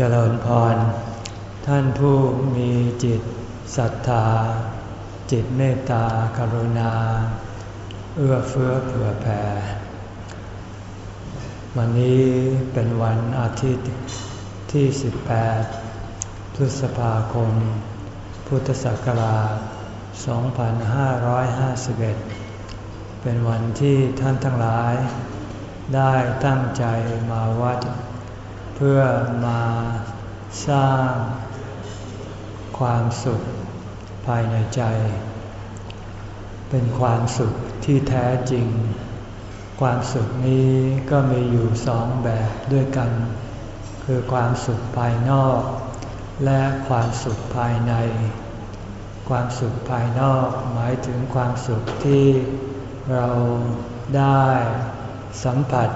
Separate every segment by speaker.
Speaker 1: เจริญพร ท่านผู้มีจิตศรัทธา จิตเมตตากรุณา เอื้อเฟื้อเผื่อแผ่ วันนี้เป็นวันอาทิตย์ที่ 18 พฤษภาคม พุทธศักราช 2551 เป็นวันที่ท่านทั้งหลาย ได้ตั้งใจมาวัด เพื่อมาสร้างความสุขภายในใจ เป็นความสุขที่แท้จริง ความสุขนี้ก็มีอยู่สองแบบด้วยกัน คือความสุขภายนอก และความสุขภายใน ความสุขภายนอกหมายถึงความสุขที่เราได้สัมผัส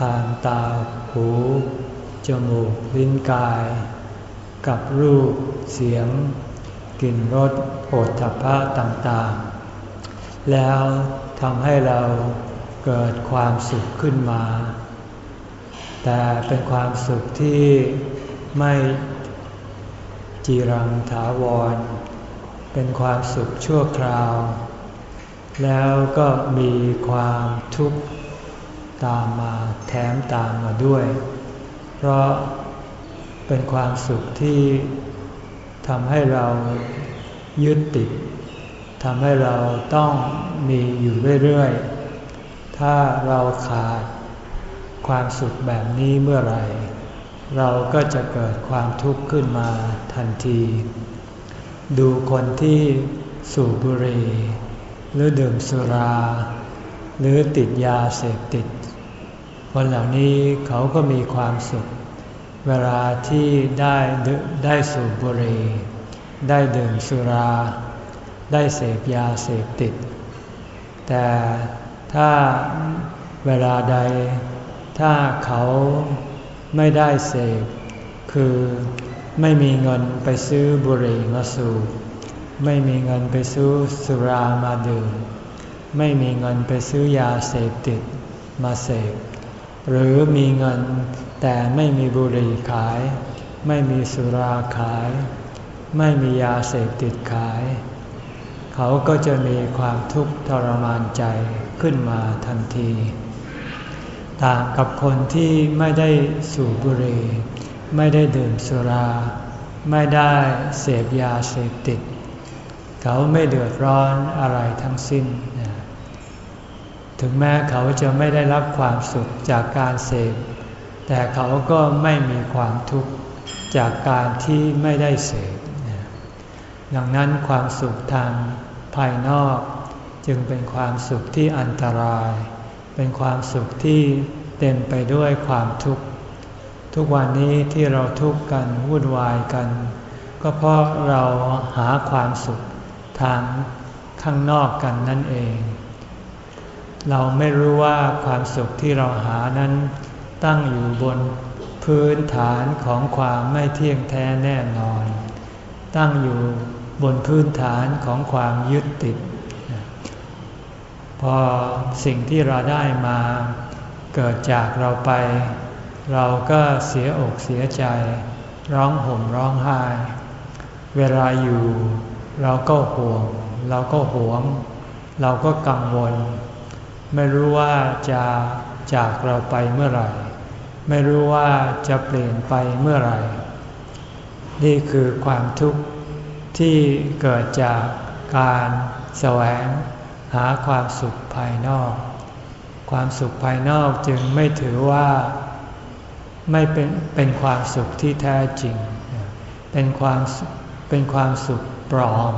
Speaker 1: ทางตาหู จมูก ลิ้นกาย กับรูป เสียง กลิ่นรสโผฏฐัพพะต่างๆ แล้วทำให้เราเกิดความสุขขึ้นมา แต่เป็นความสุขที่ไม่จีรังถาวร เป็นความสุขชั่วคราว แล้วก็มีความทุกข์ ตามมาแถมตามมาด้วย เพราะเป็นความสุขที่ทำให้เรายึดติดทำให้เราต้องมีอยู่เรื่อยๆ ถ้าเราขาดความสุขแบบนี้เมื่อไหร่ เราก็จะเกิดความทุกข์ขึ้นมาทันที ดูคนที่สูบบุหรี่หรือดื่มสุรา หรือติดยาเสพติด คนเหล่านี้เขาก็มีความสุข เวลาที่ได้ได้สูบบุหรี่ได้ดื่มสุรา ได้เสพยาเสพติด แต่ถ้าเวลาใดถ้าเขาไม่ได้เสพ คือไม่มีเงินไปซื้อบุหรี่มาสูบไม่มีเงินไปซื้อสุรามาดื่ม ไม่มีเงินไปซื้อยาเสพติดมาเสพ หรือมีเงินแต่ไม่มีบุหรี่ขาย ไม่มีสุราขาย ไม่มียาเสพติดขาย เขาก็จะมีความทุกข์ทรมานใจขึ้นมาทันที ต่างกับคนที่ไม่ได้สูบบุหรี่ไม่ได้ดื่มสุรา ไม่ได้เสพยาเสพติด เขาไม่เดือดร้อนอะไรทั้งสิ้น ถึงแม้เขาจะไม่ได้รับความสุขจากการเสพแต่เขาก็ไม่มีความทุกข์จากการที่ไม่ได้เสพดังนั้นความสุขทางภายนอก จึงเป็นความสุขที่อันตราย เป็นความสุขที่เต็มไปด้วยความทุกข์ ทุกวันนี้ที่เราทุกข์กันวุ่นวายกัน ก็เพราะเราหาความสุขทางข้างนอกกันนั่นเอง เราไม่รู้ว่าความสุขที่เราหานั้น ตั้งอยู่บนพื้นฐานของความไม่เที่ยงแท้แน่นอน ตั้งอยู่บนพื้นฐานของความยึดติด พอสิ่งที่เราได้มาเกิดจากเราไป เราก็เสียอกเสียใจ ร้องห่มร้องไห้ เวลาอยู่ เราก็ห่วง เราก็หวง เราก็กังวล ไม่รู้ว่าจะจากเราไปเมื่อไหร่ ไม่รู้ว่าจะเปลี่ยนไปเมื่อไหร่ นี่คือความทุกข์ที่เกิดจากการแสวงหาความสุขภายนอก ความสุขภายนอกจึงไม่ถือว่าไม่เป็นเป็นความสุขที่แท้จริง เป็นความเป็นความสุขปลอม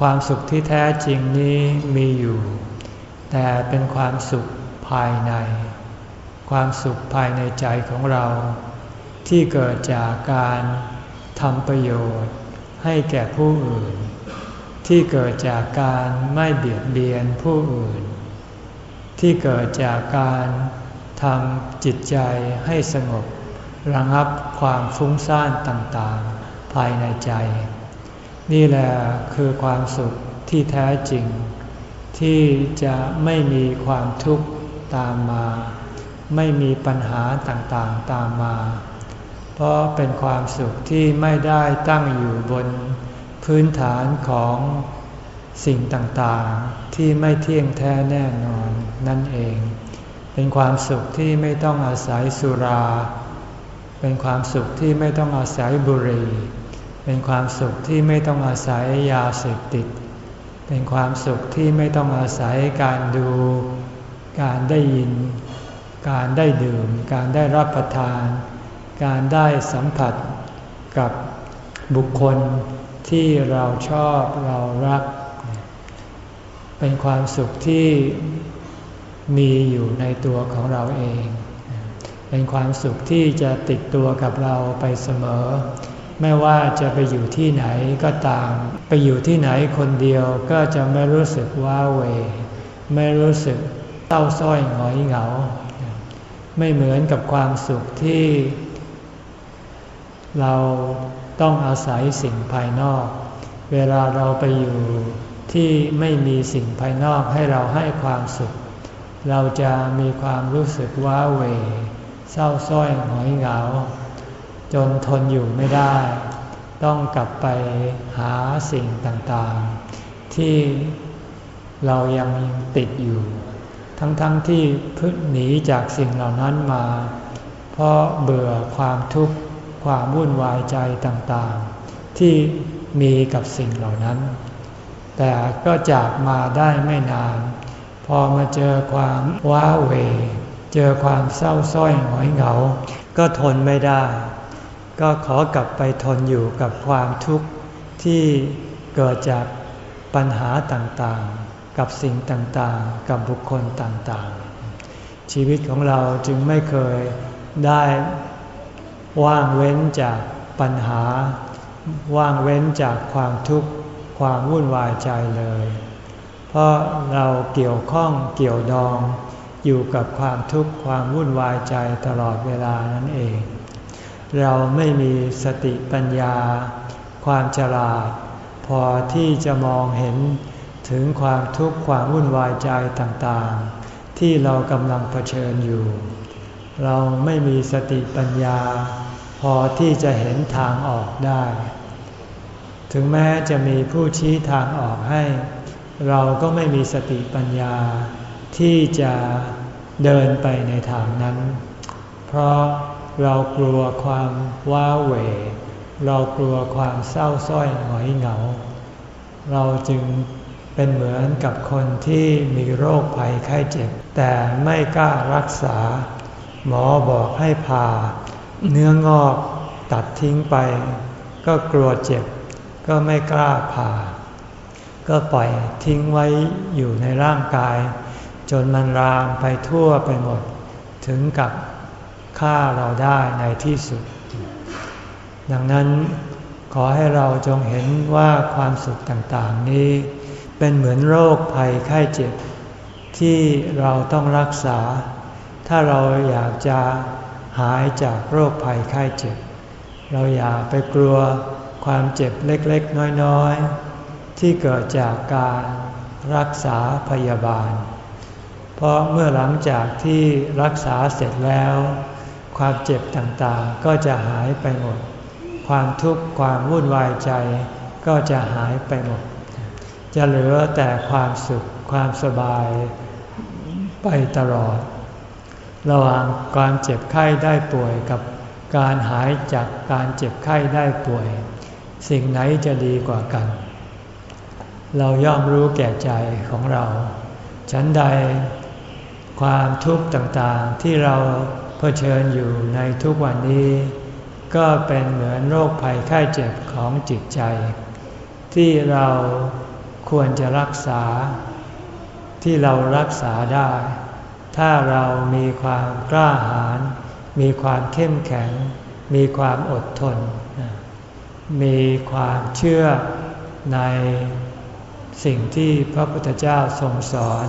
Speaker 1: ความสุขที่แท้จริงนี้มีอยู่ แต่เป็นความสุขภายใน ความสุขภายในใจของเรา ที่เกิดจากการทำประโยชน์ให้แก่ผู้อื่น ที่เกิดจากการไม่เบียดเบียนผู้อื่น ที่เกิดจากการทำจิตใจให้สงบ ระงับความฟุ้งซ่านต่างๆ ภายในใจ นี่แหละคือความสุขที่แท้จริง ที่จะไม่มีความทุกข์ตามมา ไม่มีปัญหาต่างๆตามมา เพราะเป็นความสุขที่ไม่ได้ตั้งอยู่บนพื้นฐานของสิ่งต่างๆ ที่ไม่เที่ยงแท้แน่นอนนั่นเอง เป็นความสุขที่ไม่ต้องอาศัยสุรา เป็นความสุขที่ไม่ต้องอาศัยบุหรี่ เป็นความสุขที่ไม่ต้องอาศัยยาเสพติด เป็นความสุขที่ไม่ต้องอาศัยการดู การได้ยิน การได้ดื่ม การได้รับประทาน การได้สัมผัสกับบุคคลที่เราชอบเรารัก เป็นความสุขที่มีอยู่ในตัวของเราเอง เป็นความสุขที่จะติดตัวกับเราไปเสมอ ไม่ว่าจะไปอยู่ที่ไหนก็ตาม ไปอยู่ที่ไหนคนเดียวก็จะไม่รู้สึกว้าเว ไม่รู้สึกเต้าส้อยหงอยเหงา ไม่เหมือนกับความสุขที่ เราต้องอาศัยสิ่งภายนอก เวลาเราไปอยู่ที่ไม่มีสิ่งภายนอกให้เราให้ความสุข เราจะมีความรู้สึกว้าเว เศร้าส้อยหงอยเหงา จนทนอยู่ไม่ได้ ต้องกลับไปหาสิ่งต่างๆ ที่เรายังติดอยู่ ทั้งๆทที่พึ่งหนีจากสิ่งเหล่านั้นมา เพราะเบื่อความทุกข์ความวุ่นวายใจต่างๆ ที่มีกับสิ่งเหล่านั้น แต่ก็จากมาได้ไม่นาน พอมาเจอความว้าเหวเจอความเศร้าส้อยหงอยเหงา ก็ทนไม่ได้ ก็ขอกลับไปทนอยู่กับความทุกข์ที่เกิดจากปัญหาต่างๆ กับสิ่งต่างๆ กับบุคคลต่างๆ ชีวิตของเราจึงไม่เคยได้ว่างเว้นจากปัญหา ว่างเว้นจากความทุกข์ความวุ่นวายใจเลย เพราะเราเกี่ยวข้องเกี่ยวดองอยู่กับความทุกข์ความวุ่นวายใจตลอดเวลานั่นเอง เราไม่มีสติปัญญา ความฉลาด พอที่จะมองเห็นถึงความทุกข์ความวุ่นวายใจต่างๆ ที่เรากำลังเผชิญอยู่ เราไม่มีสติปัญญา พอที่จะเห็นทางออกได้ ถึงแม้จะมีผู้ชี้ทางออกให้ เราก็ไม่มีสติปัญญา ที่จะเดินไปในทางนั้น เพราะ เรากลัวความว้าเหวเรากลัวความเศร้าส้อยหงอยเหงา เราจึงเป็นเหมือนกับคนที่มีโรคภัยไข้เจ็บ แต่ไม่กล้ารักษา หมอบอกให้ผ่า เนื้องอกตัดทิ้งไป ก็กลัวเจ็บ ก็ไม่กล้าผ่า ก็ปล่อยทิ้งไว้อยู่ในร่างกาย จนมันรามไปทั่วไปหมด ถึงกับ ฆ่าเราได้ในที่สุด ดังนั้นขอให้เราจงเห็นว่าความสุขต่างๆนี้ เป็นเหมือนโรคภัยไข้เจ็บ ที่เราต้องรักษา ถ้าเราอยากจะหายจากโรคภัยไข้เจ็บ เราอย่าไปกลัวความเจ็บเล็กๆ น้อยๆ ที่เกิดจากการรักษาพยาบาล เพราะเมื่อหลังจากที่รักษาเสร็จแล้ว ความเจ็บต่างๆ ก็จะหายไปหมด ความทุกข์ความวุ่นวายใจก็จะหายไปหมด จะเหลือแต่ความสุขความสบายไปตลอด ระหว่างการเจ็บไข้ได้ป่วยกับการหายจากการเจ็บไข้ได้ป่วย สิ่งไหนจะดีกว่ากัน เราย่อมรู้แก่ใจของเรา ฉันใดความทุกข์ต่างๆที่เรา เผชิญอยู่ในทุกวันนี้ ก็เป็นเหมือนโรคภัยไข้เจ็บของจิตใจ ที่เราควรจะรักษา ที่เรารักษาได้ ถ้าเรามีความกล้าหาญมีความเข้มแข็ง มีความอดทน มีความเชื่อในสิ่งที่พระพุทธเจ้าทรงสอน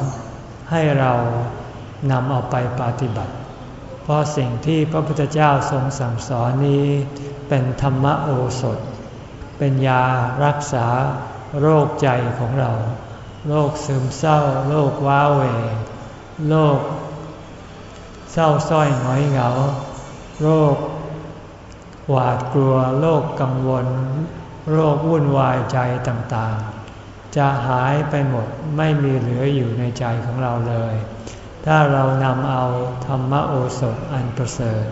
Speaker 1: ให้เรานำเอาไปปฏิบัติ ราะสิ่งที่พระพุทธเจ้าทรงสั่งสอนนี้ เป็นธรรมโอสถ เป็นยารักษาโรคใจของเรา โรคซึมเศร้า โรคว้าเหวโรคเศร้าส้อยหงอยเหงา โรคหวาดกลัว โรคกังวล โรควุ่นวายใจต่างๆ จะหายไปหมดไม่มีเหลืออยู่ในใจของเราเลย ถ้าเรานำเอาธรรมโอสถอันประเสริฐ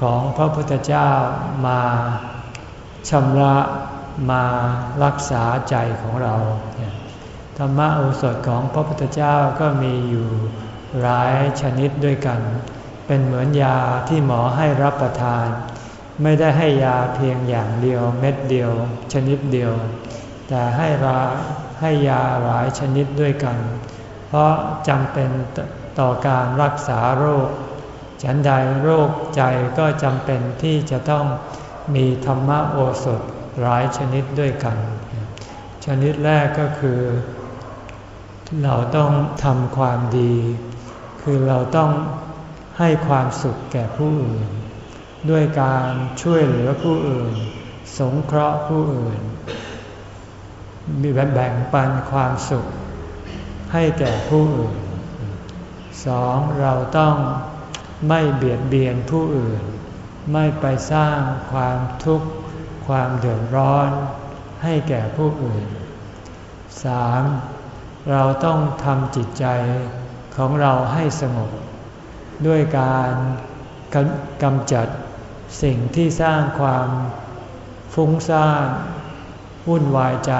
Speaker 1: ของพระพุทธเจ้ามาชำระมารักษาใจของเรา ธรรมโอสถของพระพุทธเจ้าก็มีอยู่หลายชนิดด้วยกัน เป็นเหมือนยาที่หมอให้รับประทาน ไม่ได้ให้ยาเพียงอย่างเดียวเม็ดเดียว ชนิดเดียว แต่ให้ราให้ยาหลายชนิดด้วยกัน เพราะจำเป็น ต่อการรักษาโรค ฉันใดโรคใจก็จำเป็นที่จะต้องมีธรรมโอสถหลายชนิดด้วยกัน ชนิดแรกก็คือ เราต้องทำความดี คือเราต้องให้ความสุขแก่ผู้อื่น ด้วยการช่วยเหลือผู้อื่น สงเคราะห์ผู้อื่นมีแบ่งปันความสุขให้แก่ผู้อื่น สองเราต้องไม่เบียดเบียนผู้อื่น ไม่ไปสร้างความทุกข์ ความเดือดร้อนให้แก่ผู้อื่น 3. เราต้องทำจิตใจของเราให้สงบ ด้วยการกำจัดสิ่งที่สร้างความฟุ้งซ่านวุ่นวายใจ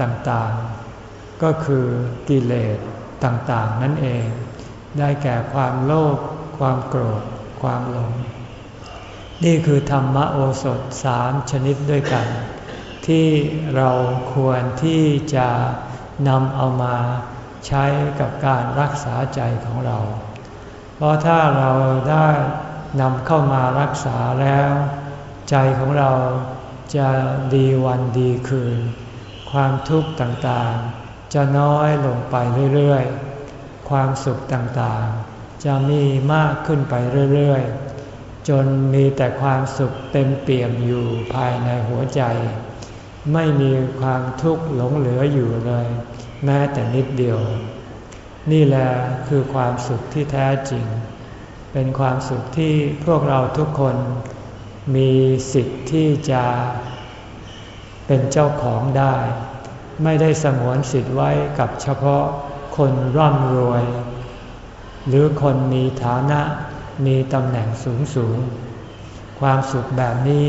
Speaker 1: ต่างๆ ก็คือกิเลสต่างๆนั่นเอง ได้แก่ความโลภความโกรธ ความหลง นี่คือธรรมโอสถสามชนิดด้วยกัน ที่เราควรที่จะนำเอามาใช้กับการรักษาใจของเรา เพราะถ้าเราได้นำเข้ามารักษาแล้ว ใจของเราจะดีวันดีคืน ความทุกข์ต่างๆ จะน้อยลงไปเรื่อยๆ ความสุขต่างๆ จะมีมากขึ้นไปเรื่อยๆ จนมีแต่ความสุขเต็มเปี่ยมอยู่ภายในหัวใจ ไม่มีความทุกข์หลงเหลืออยู่เลย แม้แต่นิดเดียว นี่แหละคือความสุขที่แท้จริง เป็นความสุขที่พวกเราทุกคนมีสิทธิ์ที่จะเป็นเจ้าของได้ ไม่ได้สงวนสิทธิ์ไว้กับเฉพาะ คนร่ำรวย หรือคนมีฐานะมีตำแหน่งสูงสูง ความสุขแบบนี้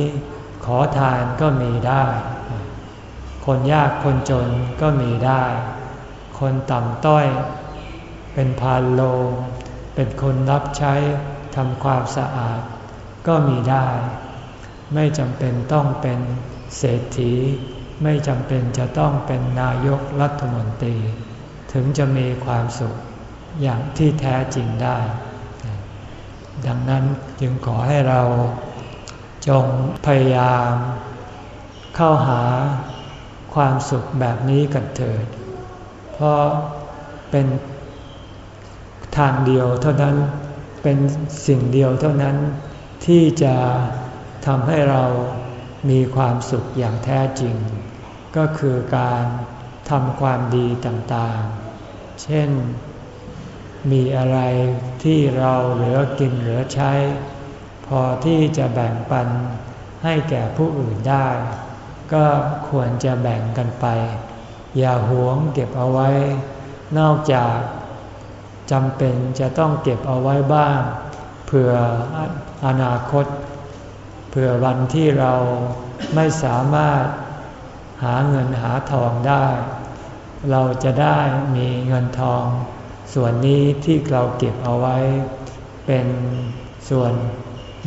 Speaker 1: ขอทานก็มีได้ คนยากคนจนก็มีได้ คนต่ำต้อย เป็นพานโลง เป็นคนรับใช้ทำความสะอาด ก็มีได้ ไม่จำเป็นต้องเป็นเศรษฐี ไม่จำเป็นจะต้องเป็นนายกรัฐมนตรี ถึงจะมีความสุขอย่างที่แท้จริงได้ ดังนั้นจึงขอให้เราจงพยายาม เข้าหาความสุขแบบนี้กันเถิด เพราะเป็นทางเดียวเท่านั้นเป็นสิ่งเดียวเท่านั้นที่จะทำให้เรามีความสุขอย่างแท้จริง ก็คือการ ทำความดีต่างๆ เช่น มีอะไรที่เราเหลือกินเหลือใช้ พอที่จะแบ่งปันให้แก่ผู้อื่นได้ ก็ควรจะแบ่งกันไป อย่าหวงเก็บเอาไว้ นอกจากจำเป็นจะต้องเก็บเอาไว้บ้าง เผื่ออนาคต เผื่อวันที่เราไม่สามารถหาเงินหาทองได้ เราจะได้มีเงินทอง ส่วนนี้ที่เราเก็บเอาไว้ เป็นส่วน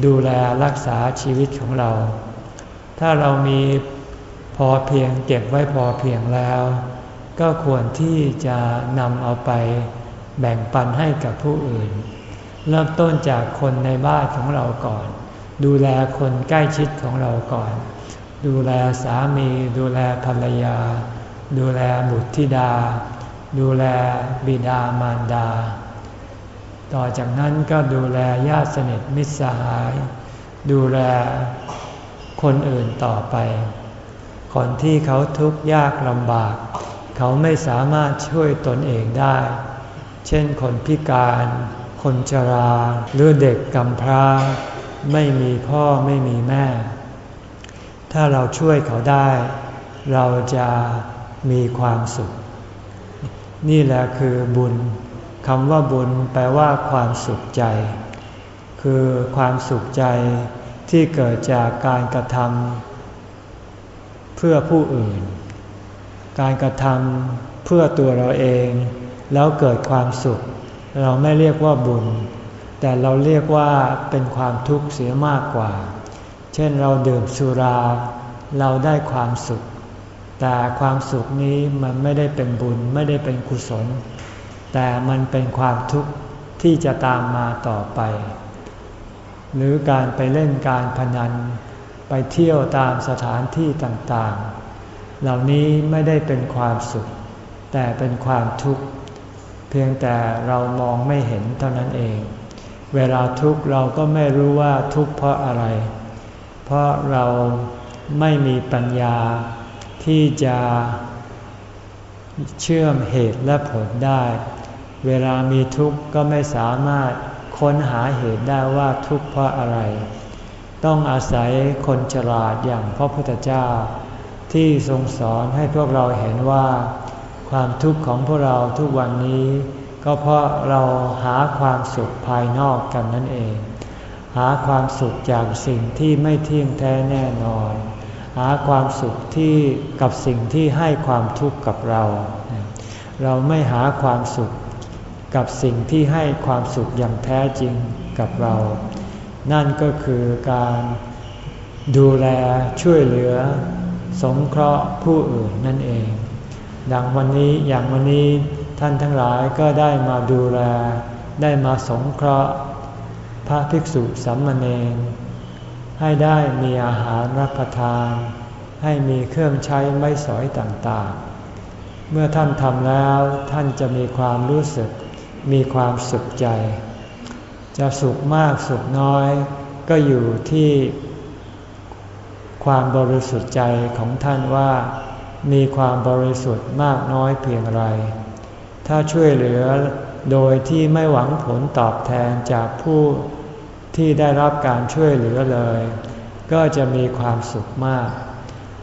Speaker 1: ดูแลรักษาชีวิตของเรา ถ้าเรามีพอเพียงเก็บไว้พอเพียงแล้ว ก็ควรที่จะนำเอาไปแบ่งปันให้กับผู้อื่น เริ่มต้นจากคนในบ้านของเราก่อน ดูแลคนใกล้ชิดของเราก่อน ดูแลสามี ดูแลภรรยา ดูแลบุตรธิดา ดูแลบิดามารดา ต่อจากนั้นก็ดูแลญาติสนิทมิตรสหาย ดูแลคนอื่นต่อไป คนที่เขาทุกข์ยากลำบาก เขาไม่สามารถช่วยตนเองได้ เช่นคนพิการ คนชรา หรือเด็กกำพร้า ไม่มีพ่อไม่มีแม่ ถ้าเราช่วยเขาได้ เราจะ มีความสุข นี่แหละคือบุญคำว่าบุญแปลว่าความสุขใจ คือความสุขใจที่เกิดจากการกระทำเพื่อผู้อื่น การกระทำเพื่อตัวเราเอง แล้วเกิดความสุข เราไม่เรียกว่าบุญ แต่เราเรียกว่าเป็นความทุกข์เสียมากกว่า เช่นเราดื่มสุรา เราได้ความสุข แต่ความสุขนี้มันไม่ได้เป็นบุญไม่ได้เป็นกุศล แต่มันเป็นความทุกข์ที่จะตามมาต่อไป หรือการไปเล่นการพนัน ไปเที่ยวตามสถานที่ต่างๆ เหล่านี้ไม่ได้เป็นความสุข แต่เป็นความทุกข์ เพียงแต่เรามองไม่เห็นเท่านั้นเอง เวลาทุกข์เราก็ไม่รู้ว่าทุกข์เพราะอะไร เพราะเราไม่มีปัญญา ที่จะเชื่อมเหตุและผลได้ เวลามีทุกข์ก็ไม่สามารถค้นหาเหตุได้ว่าทุกข์เพราะอะไร ต้องอาศัยคนฉลาดอย่างพระพุทธเจ้า ที่ทรงสอนให้พวกเราเห็นว่า ความทุกข์ของพวกเราทุกวันนี้ ก็เพราะเราหาความสุขภายนอกกันนั่นเอง หาความสุขจากสิ่งที่ไม่เที่ยงแท้แน่นอน หาความสุขที่กับสิ่งที่ให้ความทุกข์กับเรา เราไม่หาความสุขกับสิ่งที่ให้ความสุขอย่างแท้จริงกับเรา นั่นก็คือการดูแลช่วยเหลือ สงเคราะห์ผู้อื่นนั่นเอง ดังวันนี้อย่างวันนี้ท่านทั้งหลายก็ได้มาดูแล ได้มาสงเคราะห์ พระภิกษุสัมมเนร ให้ได้มีอาหารรับประทาน ให้มีเครื่องใช้ไม่สอยต่างๆ เมื่อท่านทำแล้วท่านจะมีความรู้สึก มีความสุขใจ จะสุขมากสุขน้อย ก็อยู่ที่ ความบริสุทธิ์ใจของท่านว่า มีความบริสุทธิ์มากน้อยเพียงไร ถ้าช่วยเหลือโดยที่ไม่หวังผลตอบแทนจากผู้ ที่ได้รับการช่วยเหลือเลย ก็จะมีความสุขมาก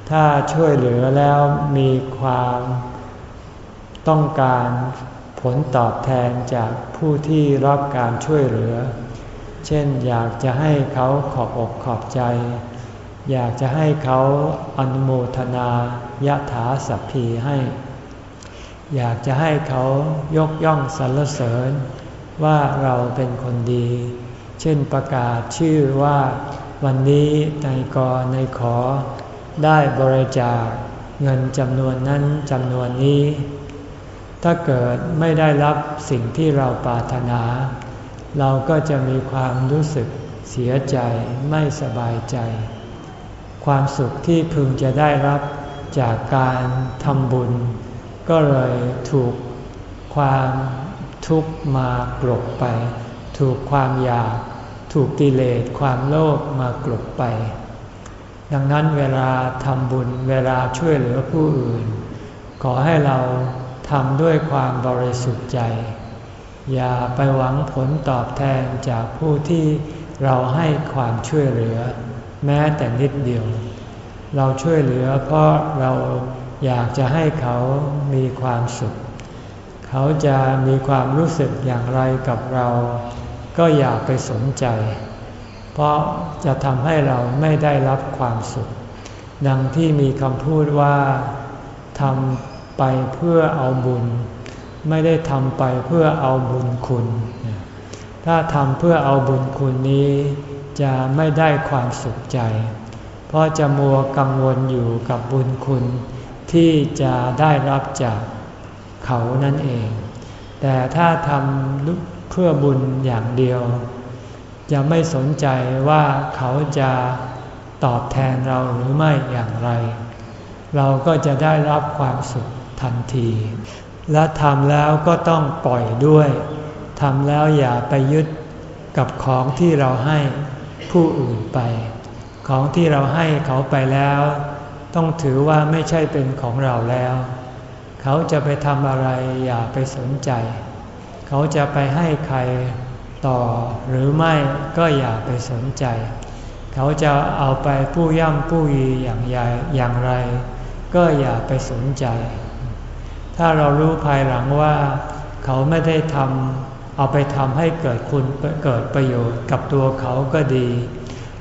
Speaker 1: ถ้าช่วยเหลือแล้วมีความต้องการผลตอบแทนจากผู้ที่รับการช่วยเหลือ เช่นอยากจะให้เขาขอบอกขอบใจ อยากจะให้เขาอนุโมทนายะถาสัพพีให้ อยากจะให้เขายกย่องสรรเสริญว่าเราเป็นคนดี เช่นประกาศชื่อว่าวันนี้ในกอในขอ ได้บริจาคเงินจำนวนนั้นจำนวนนี้ ถ้าเกิดไม่ได้รับสิ่งที่เราปรารถนา เราก็จะมีความรู้สึกเสียใจไม่สบายใจ ความสุขที่พึงจะได้รับจากการทำบุญ ก็เลยถูกความทุกข์มากลบไป ถูกความอยาก ถูกกิเลสความโลภมากลบไป ดังนั้นเวลาทำบุญเวลาช่วยเหลือผู้อื่น ขอให้เราทำด้วยความบริสุทธิ์ใจ อย่าไปหวังผลตอบแทนจากผู้ที่เราให้ความช่วยเหลือ แม้แต่นิดเดียว เราช่วยเหลือเพราะเราอยากจะให้เขามีความสุข เขาจะมีความรู้สึกอย่างไรกับเรา ก็อย่าไปสนใจ เพราะจะทำให้เราไม่ได้รับความสุข ดังที่มีคำพูดว่าทำไปเพื่อเอาบุญ ไม่ได้ทำไปเพื่อเอาบุญคุณ ถ้าทำเพื่อเอาบุญคุณนี้จะไม่ได้ความสุขใจ เพราะจะมัวกังวลอยู่กับบุญคุณ ที่จะได้รับจากเขานั่นเอง แต่ถ้าทำ พื่อบุญอย่างเดียว จะไม่สนใจว่าเขาจะตอบแทนเราหรือไม่อย่างไร เราก็จะได้รับความสุขทันที และทำแล้วก็ต้องปล่อยด้วยทำแล้วอย่าไปยึดกับของที่เราให้ผู้อื่นไป ของที่เราให้เขาไปแล้ว ต้องถือว่าไม่ใช่เป็นของเราแล้ว เขาจะไปทำอะไรอย่าไปสนใจ เขาจะไปให้ใครต่อหรือไม่ก็อย่าไปสนใจ เขาจะเอาไปผู้ย่ำผู้ยีอย่างใหญ่อย่างไร ก็อย่าไปสนใจ ถ้าเรารู้ภายหลังว่า เขาไม่ได้ทำเอาไปทำให้เกิดคุณเกิดประโยชน์กับตัวเขาก็ดี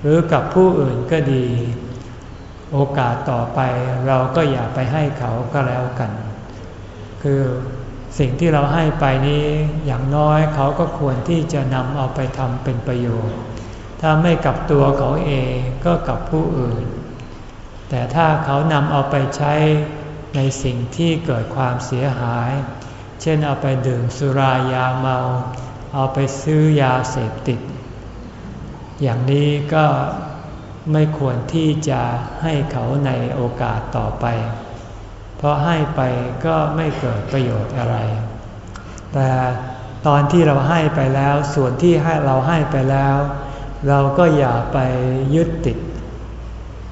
Speaker 1: หรือกับผู้อื่นก็ดี โอกาสต่อไปเราก็อย่าไปให้เขาก็แล้วกัน คือ สิ่งที่เราให้ไปนี้อย่างน้อยเขาก็ควรที่จะนำเอาไปทำเป็นประโยชน์ ถ้าไม่กับตัวเขาเองก็กับผู้อื่น แต่ถ้าเขานำเอาไปใช้ในสิ่งที่เกิดความเสียหาย เช่นเอาไปดื่มสุรายาเมา เอาไปซื้อยาเสพติด อย่างนี้ก็ไม่ควรที่จะให้เขาในโอกาสต่อไป เพราะให้ไปก็ไม่เกิดประโยชน์อะไร แต่ตอนที่เราให้ไปแล้วส่วนที่ให้เราให้ไปแล้ว เราก็อย่าไปยึดติด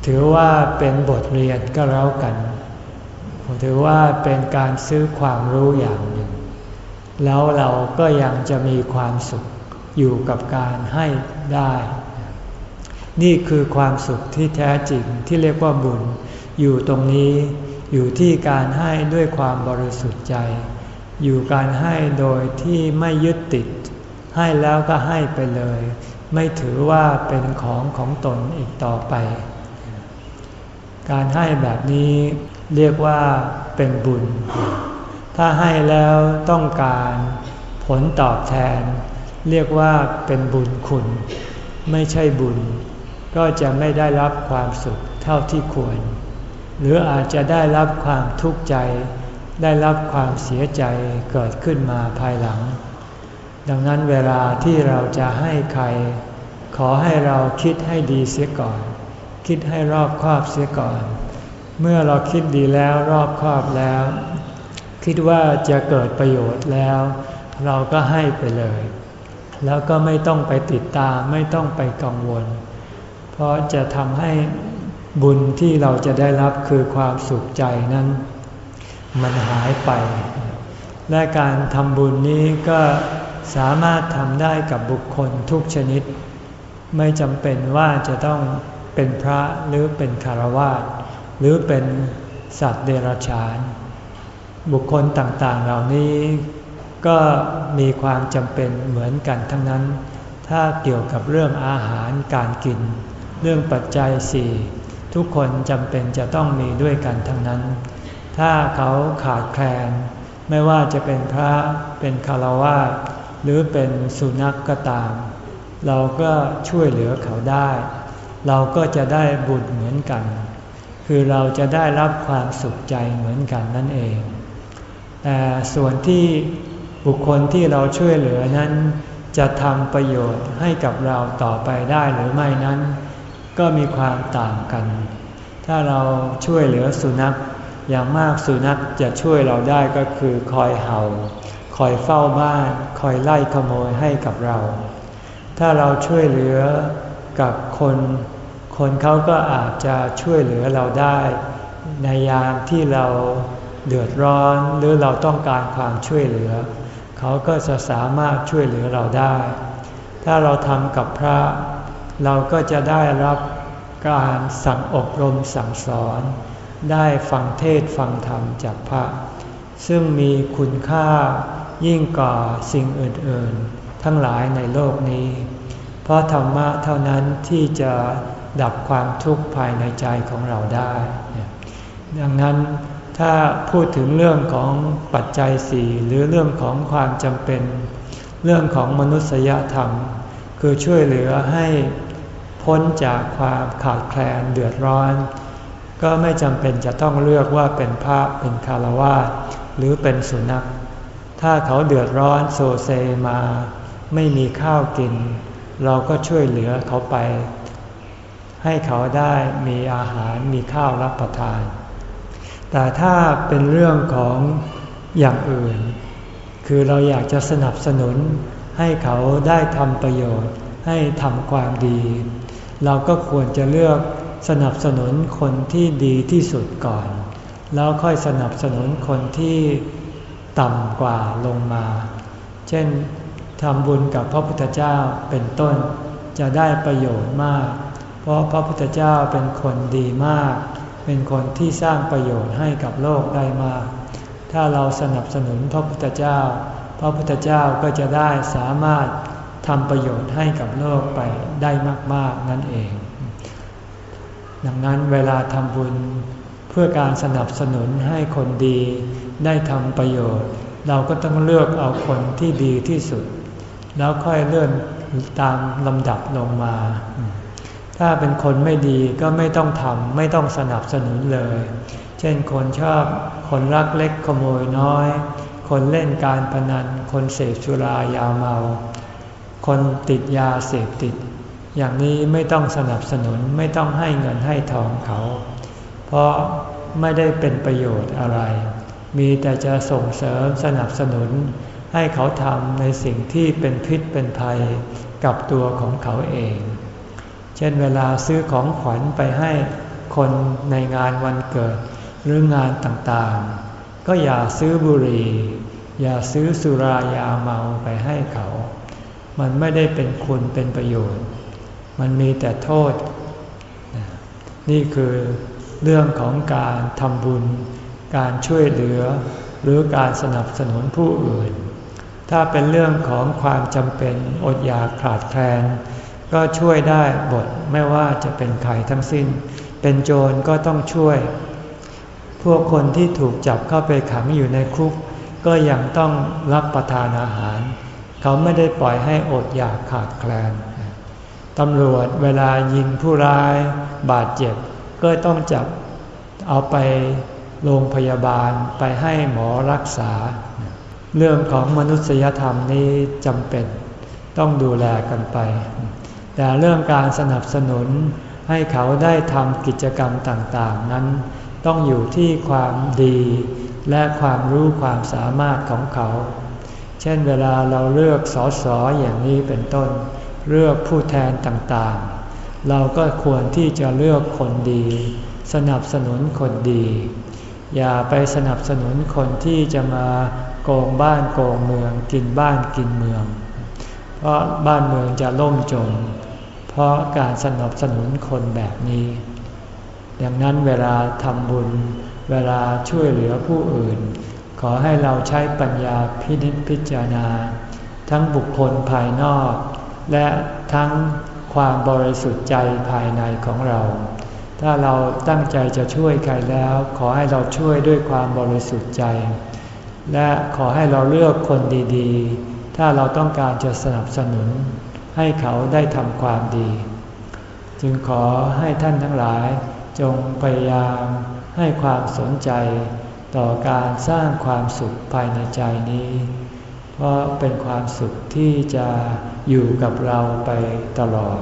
Speaker 1: ถือว่าเป็นบทเรียนก็แล้วกัน ถือว่าเป็นการซื้อความรู้อย่างหนึ่ง แล้วเราก็ยังจะมีความสุขอยู่กับการให้ได้ นี่คือความสุขที่แท้จริงที่เรียกว่าบุญอยู่ตรงนี้ อยู่ที่การให้ด้วยความบริสุทธิ์ใจ อยู่การให้โดยที่ไม่ยึดติด ให้แล้วก็ให้ไปเลย ไม่ถือว่าเป็นของของตนอีกต่อไป การให้แบบนี้เรียกว่าเป็นบุญ ถ้าให้แล้วต้องการผลตอบแทน เรียกว่าเป็นบุญคุณ ไม่ใช่บุญ ก็จะไม่ได้รับความสุขเท่าที่ควร หรืออาจจะได้รับความทุกข์ใจ ได้รับความเสียใจเกิดขึ้นมาภายหลัง ดังนั้นเวลาที่เราจะให้ใคร ขอให้เราคิดให้ดีเสียก่อน คิดให้รอบคอบเสียก่อน เมื่อเราคิดดีแล้วรอบคอบแล้ว คิดว่าจะเกิดประโยชน์แล้ว เราก็ให้ไปเลย แล้วก็ไม่ต้องไปติดตามไม่ต้องไปกังวล เพราะจะทำให้ บุญที่เราจะได้รับคือความสุขใจนั้น มันหายไป และการทำบุญนี้ก็สามารถทำได้กับบุคคลทุกชนิด ไม่จำเป็นว่าจะต้องเป็นพระหรือเป็นคารวะหรือเป็นสัตว์เดรัจฉาน บุคคลต่างๆเหล่านี้ก็มีความจำเป็นเหมือนกันทั้งนั้น ถ้าเกี่ยวกับเรื่องอาหารการกิน เรื่องปัจจัยสี่ ทุกคนจำเป็นจะต้องมีด้วยกันทั้งนั้น ถ้าเขาขาดแคลน ไม่ว่าจะเป็นพระเป็นคารวะหรือเป็นสุนัขกก็ตาม เราก็ช่วยเหลือเขาได้ เราก็จะได้บุญเหมือนกัน คือเราจะได้รับความสุขใจเหมือนกันนั่นเอง แต่ส่วนที่บุคคลที่เราช่วยเหลือนั้น จะทำประโยชน์ให้กับเราต่อไปได้หรือไม่นั้น ก็มีความต่างกัน ถ้าเราช่วยเหลือสุนัข อย่างมากสุนัขจะช่วยเราได้ก็คือคอยเห่า คอยเฝ้าบ้าน คอยไล่ขโมยให้กับเรา ถ้าเราช่วยเหลือกับคน คนเขาก็อาจจะช่วยเหลือเราได้ ในยามที่เราเดือดร้อนหรือเราต้องการความช่วยเหลือ เขาก็จะสามารถช่วยเหลือเราได้ ถ้าเราทำกับพระ เราก็จะได้รับการสั่งอบรมสั่งสอน ได้ฟังเทศฟังธรรมจากพระ ซึ่งมีคุณค่ายิ่งกว่าสิ่งอื่นๆ ทั้งหลายในโลกนี้ เพราะธรรมะเท่านั้นที่จะดับความทุกข์ภายในใจของเราได้ ดังนั้นถ้าพูดถึงเรื่องของปัจจัยสี่หรือเรื่องของความจำเป็น เรื่องของมนุษยธรรม คือช่วยเหลือให้ พ้นจากความขาดแคลนเดือดร้อน ก็ไม่จำเป็นจะต้องเลือกว่าเป็นพระเป็นคารวะหรือเป็นสุนัข ถ้าเขาเดือดร้อนโซเซมา ไม่มีข้าวกิน เราก็ช่วยเหลือเขาไป ให้เขาได้มีอาหารมีข้าวรับประทาน แต่ถ้าเป็นเรื่องของอย่างอื่น คือเราอยากจะสนับสนุนให้เขาได้ทำประโยชน์ให้ทำความดี เราก็ควรจะเลือกสนับสนุนคนที่ดีที่สุดก่อน แล้วค่อยสนับสนุนคนที่ต่ำกว่าลงมา เช่นทำบุญกับพระพุทธเจ้าเป็นต้นจะได้ประโยชน์มาก เพราะพระพุทธเจ้าเป็นคนดีมาก เป็นคนที่สร้างประโยชน์ให้กับโลกได้มาก ถ้าเราสนับสนุนพระพุทธเจ้า พระพุทธเจ้าก็จะได้สามารถทำประโยชน์ให้กับโลกไป ได้มาก ๆ นั่นเอง ดังนั้นเวลาทำบุญเพื่อการสนับสนุนให้คนดีได้ทำประโยชน์ เราก็ต้องเลือกเอาคนที่ดีที่สุด แล้วค่อยเลื่อนตามลำดับลงมา ถ้าเป็นคนไม่ดีก็ไม่ต้องทำไม่ต้องสนับสนุนเลย เช่นคนชอบคนรักเล็กขโมยน้อย คนเล่นการพนัน คนเสพสุรายาเมา คนติดยาเสพติด อย่างนี้ไม่ต้องสนับสนุนไม่ต้องให้เงินให้ทองเขา เพราะไม่ได้เป็นประโยชน์อะไร มีแต่จะส่งเสริมสนับสนุน ให้เขาทำในสิ่งที่เป็นพิษเป็นภัยกับตัวของเขาเอง เช่นเวลาซื้อของขวัญไปให้คนในงานวันเกิด หรืองานต่างๆ ก็อย่าซื้อบุหรี่ อย่าซื้อสุรายาเมาไปให้เขา มันไม่ได้เป็นคุณเป็นประโยชน์ มันมีแต่โทษ นี่คือเรื่องของการทำบุญ การช่วยเหลือ หรือการสนับสนุนผู้อื่น ถ้าเป็นเรื่องของความจำเป็นอดอยากขาดแคลน ก็ช่วยได้บทไม่ว่าจะเป็นใครทั้งสิ้น เป็นโจรก็ต้องช่วย พวกคนที่ถูกจับเข้าไปขังอยู่ในคุก ก็ยังต้องรับประทานอาหาร เขาไม่ได้ปล่อยให้อดอยากขาดแคลน ตำรวจเวลายิงผู้ร้ายบาดเจ็บ ก็ต้องจับเอาไปโรงพยาบาลไปให้หมอรักษา เรื่องของมนุษยธรรมนี้จำเป็นต้องดูแลกันไป แต่เรื่องการสนับสนุนให้เขาได้ทำกิจกรรมต่างๆ นั้น ต้องอยู่ที่ความดีและความรู้ความสามารถของเขา เช่นเวลาเราเลือกสอสออย่างนี้เป็นต้น เลือกผู้แทนต่างๆ เราก็ควรที่จะเลือกคนดี สนับสนุนคนดี อย่าไปสนับสนุนคนที่จะมาโกงบ้านโกงเมืองกินบ้านกินเมือง เพราะบ้านเมืองจะล่มจม เพราะการสนับสนุนคนแบบนี้ ดังนั้นเวลาทำบุญ เวลาช่วยเหลือผู้อื่น ขอให้เราใช้ปัญญาพินิจพิจารณา ทั้งบุคคลภายนอก และทั้งความบริสุทธิ์ใจภายในของเรา ถ้าเราตั้งใจจะช่วยใครแล้ว ขอให้เราช่วยด้วยความบริสุทธิ์ใจ และขอให้เราเลือกคนดีๆ ถ้าเราต้องการจะสนับสนุน ให้เขาได้ทำความดี จึงขอให้ท่านทั้งหลายจงพยายามให้ความสนใจต่อการสร้างความสุขภายในใจนี้ เพราะเป็นความสุขที่จะอยู่กับเราไปตลอด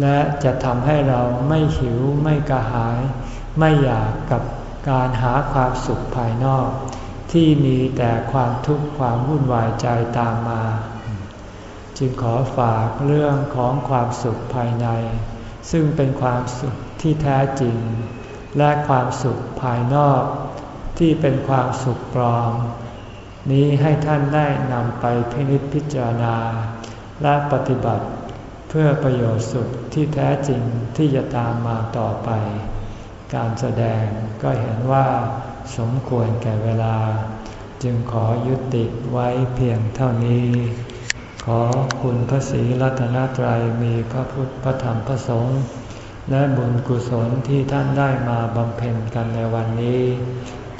Speaker 1: และจะทำให้เราไม่หิวไม่กระหาย ไม่อยากกับการหาความสุขภายนอก ที่มีแต่ความทุกข์ความวุ่นวายใจตามมา จึงขอฝากเรื่องของความสุขภายใน ซึ่งเป็นความสุขที่แท้จริง และความสุขภายนอก ที่เป็นความสุขปลอม นี้ให้ท่านได้นำไปพินิจพิจารณา และปฏิบัติเพื่อประโยชน์สุขที่แท้จริงที่จะตามมาต่อไป การแสดงก็เห็นว่าสมควรแก่เวลา จึงขอยุติไว้เพียงเท่านี้ ขอคุณพระศรีรัตนตรัยมีพระพุทธพระธรรมพระสงฆ์และบุญกุศลที่ท่านได้มาบำเพ็ญกันในวันนี้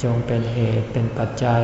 Speaker 1: จงเป็นเหตุเป็นปัจจัย